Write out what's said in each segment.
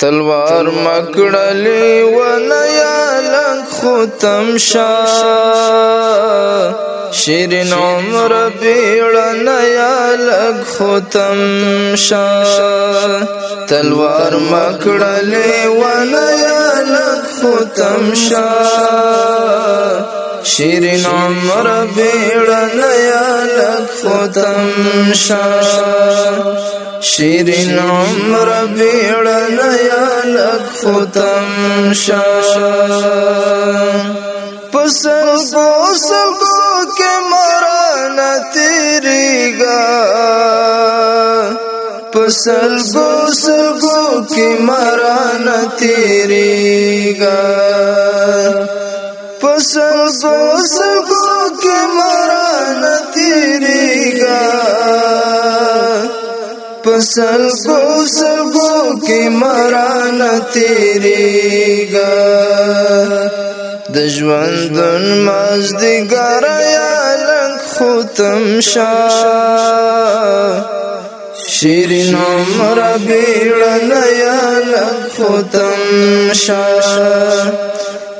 تلوار مکړلې ونه یا لنګ ختم شا شیرین عمر بیړن یا لنګ ختم شا تلوار مکړلې ونه یا لنګ ختم شا شیرین عمر بیړن یا لنګ ختم شا شیرین عمر بیڑن یا لک ختم شا پسر بو سبو کے مرانا تیری گا پسل بو سلگو کی مران تیری گا پسل بو سلگو کی مران تیری گا سلگو سلگو کی مران تیریگا د ژوندون مازدګر یا لنګ ختم شاه شیرین عمر بیړن یا لختم شاه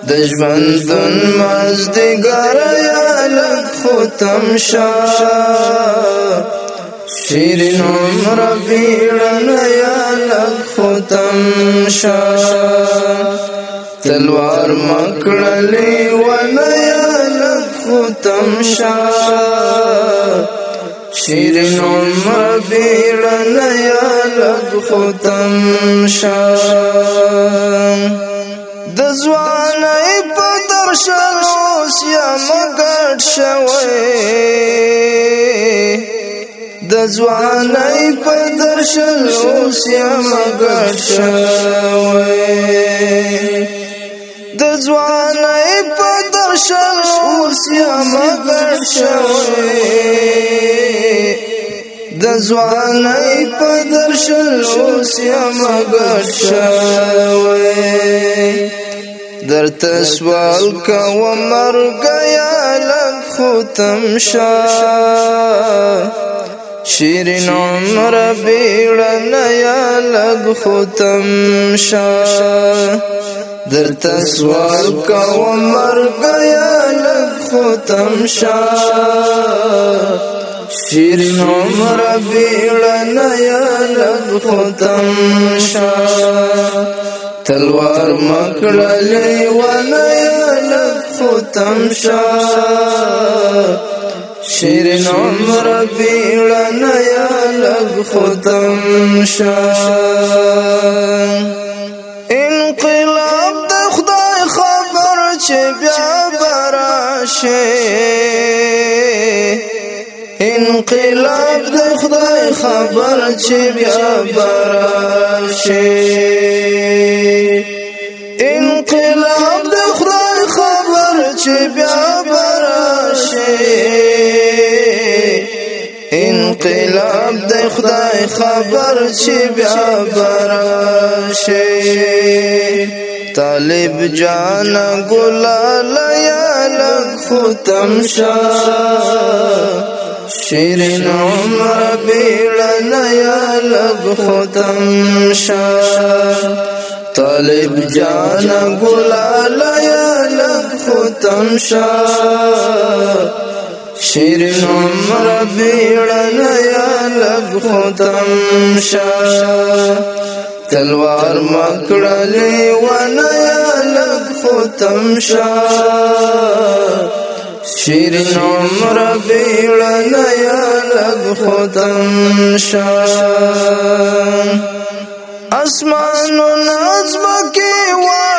د ژوندون مزدګر یا لختم شاه شیرین عمر بیڑن یا لک ختم شا تلوار مکڑلی ون یا لک ختم شا شیرین عمر بیڑن یا لک ختم شا دزوار د ځوانۍ په درشل اوسیم ګرځوي د ځوانۍ په درشل اوسیم ګرځوي د ځوانۍ په درشل اوسیم ګرځوي درته سوال کوم مرګ یا لخ ختم شاه شیرین عمر بیڑن یا لگ ختم شا در تسوال کا عمر یا لگ ختم شا شیرین عمر بیڑن یا لگ ختم شا تلوار مکڑلی ون یا لگ ختم شا شیرین عمر بیڑن یا لگ ختم شا انقلاب د خدای خبر چې بیا براشه انقلاب د خدای خبر چې بیا براشه انقلاب د خدای خبر چې بیا برشه طالب جان ګلال یا لخو تمشا شیرین عمر بیړن یا لخو تمشا طالب جان ګلال یا لخو تمشا شیر شم ربیڑن یا لگ خودم شا تلوار مکڑلی ون یا لگ خودم شا شیر شم ربیڑن یا لگ خودم شا اسمانو نازمکی وان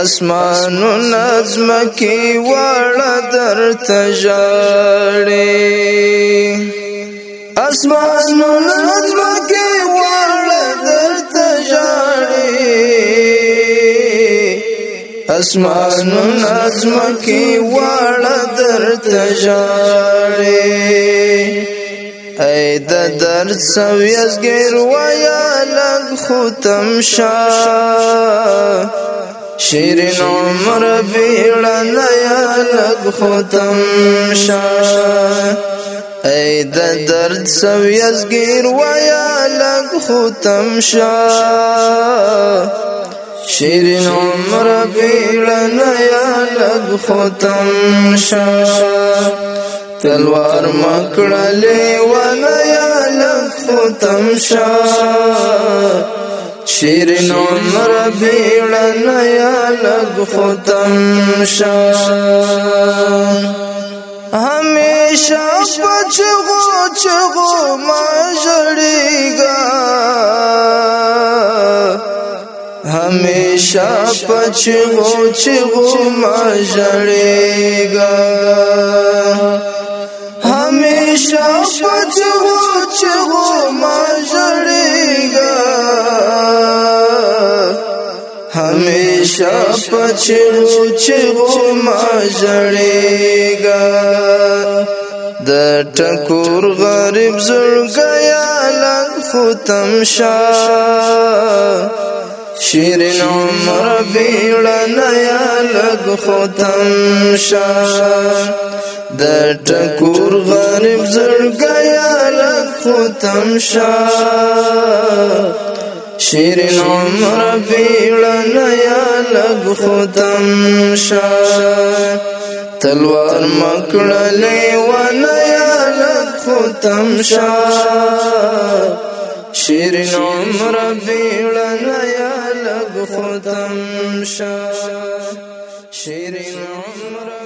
اسمانو نظم کی وړه درته ژاړي اسمانو نظم کی وړه درته ژاړي اسمانو نظم کی وړه درته ژاړي ای د درد سویس ګیر ویا لغ ختم شاه شیرین عمر بیڑن یا لگ ختم شا ای د درد سو یزگیر و یا لگ ختم شا شیرین عمر بیڑن یا لگ ختم شا تلوار مکڑلی و یا لگ ختم شا شیرین عمر بیڑن یا لگ ختم شان ہمیشہ پچھو چغو ما جڑیگا ہمیشہ پچھو چغو ما جڑیگا ہمیشہ پچھو چغو ما جڑیگا چاپ چرو چغو ما جړېګا د ټکور غریب زړګیا لنګ ختم شاه شیرین عمر بیړن یا لګ ختم شاه د ټکور غریب زړګیا لګ ختم شاه شیرین عمر بیړن یا لگ ختم شا تلوار مکڑلی وانا یا لگ ختم شا شیرین عمر بیڑنا یا لگ ختم شا شیرین عمر